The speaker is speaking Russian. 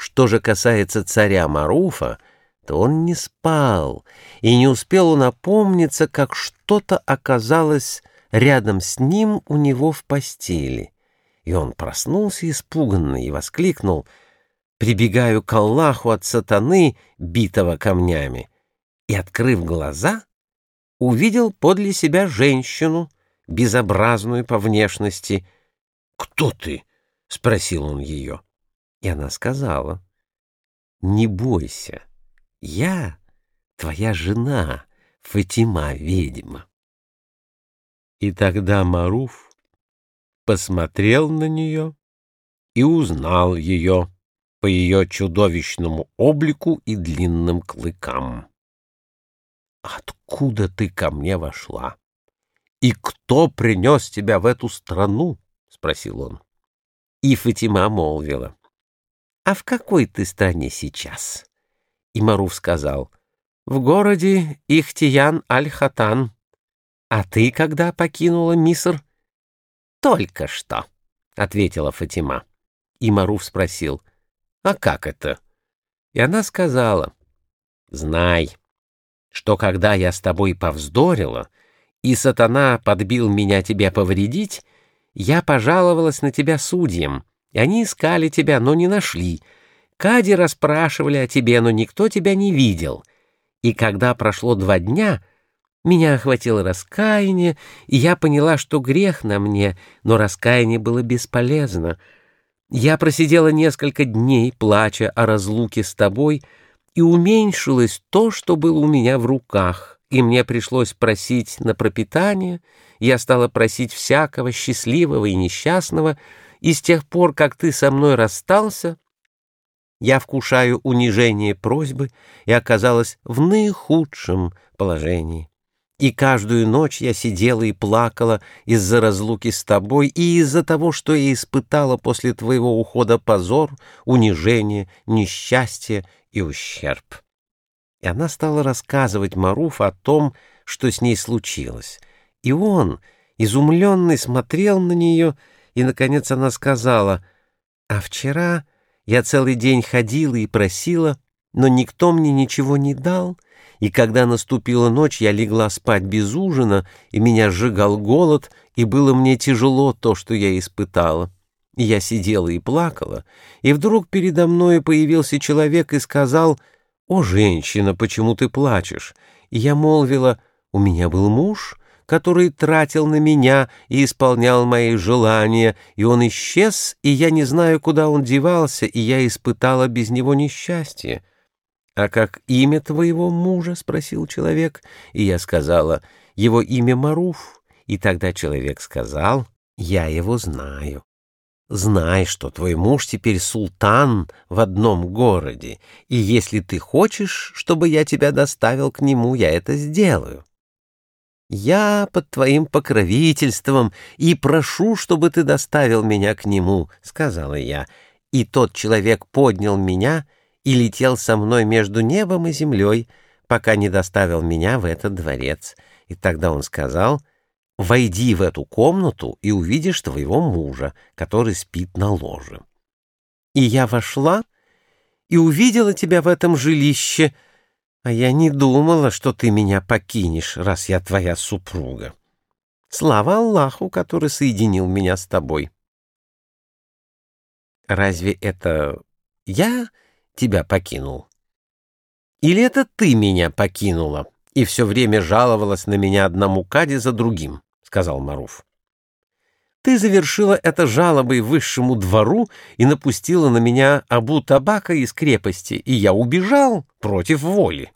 Что же касается царя Маруфа, то он не спал, и не успел он как что-то оказалось рядом с ним у него в постели. И он проснулся испуганный и воскликнул «Прибегаю к Аллаху от сатаны, битого камнями!» И, открыв глаза, увидел подле себя женщину, безобразную по внешности. «Кто ты?» — спросил он ее. И она сказала, «Не бойся, я твоя жена, Фатима, ведьма». И тогда Маруф посмотрел на нее и узнал ее по ее чудовищному облику и длинным клыкам. «Откуда ты ко мне вошла? И кто принес тебя в эту страну?» — спросил он. И Фатима молвила. «А в какой ты стране сейчас?» И Маруф сказал, «В городе Ихтиян Аль-Хатан. А ты когда покинула Миср?» «Только что», — ответила Фатима. И Маруф спросил, «А как это?» И она сказала, «Знай, что когда я с тобой повздорила, и сатана подбил меня тебя повредить, я пожаловалась на тебя судьям, они искали тебя, но не нашли. Кади расспрашивали о тебе, но никто тебя не видел. И когда прошло два дня, меня охватило раскаяние, и я поняла, что грех на мне, но раскаяние было бесполезно. Я просидела несколько дней, плача о разлуке с тобой, и уменьшилось то, что было у меня в руках, и мне пришлось просить на пропитание, я стала просить всякого счастливого и несчастного, и с тех пор, как ты со мной расстался, я вкушаю унижение просьбы и оказалась в наихудшем положении. И каждую ночь я сидела и плакала из-за разлуки с тобой и из-за того, что я испытала после твоего ухода позор, унижение, несчастье и ущерб. И она стала рассказывать Маруф о том, что с ней случилось. И он, изумленный, смотрел на нее и, наконец, она сказала, «А вчера я целый день ходила и просила, но никто мне ничего не дал, и когда наступила ночь, я легла спать без ужина, и меня сжигал голод, и было мне тяжело то, что я испытала. И я сидела и плакала, и вдруг передо мной появился человек и сказал, «О, женщина, почему ты плачешь?» И я молвила, «У меня был муж, который тратил на меня и исполнял мои желания, и он исчез, и я не знаю, куда он девался, и я испытала без него несчастье. «А как имя твоего мужа?» — спросил человек, и я сказала, «Его имя Маруф». И тогда человек сказал, «Я его знаю». Знай, что твой муж теперь султан в одном городе, и если ты хочешь, чтобы я тебя доставил к нему, я это сделаю. «Я под твоим покровительством и прошу, чтобы ты доставил меня к нему», — сказала я. И тот человек поднял меня и летел со мной между небом и землей, пока не доставил меня в этот дворец. И тогда он сказал, «Войди в эту комнату и увидишь твоего мужа, который спит на ложе». И я вошла и увидела тебя в этом жилище — а я не думала, что ты меня покинешь, раз я твоя супруга. Слава Аллаху, который соединил меня с тобой. Разве это я тебя покинул? Или это ты меня покинула и все время жаловалась на меня одному каде за другим, — сказал Маруф. Ты завершила это жалобой высшему двору и напустила на меня Абу Табака из крепости, и я убежал против воли.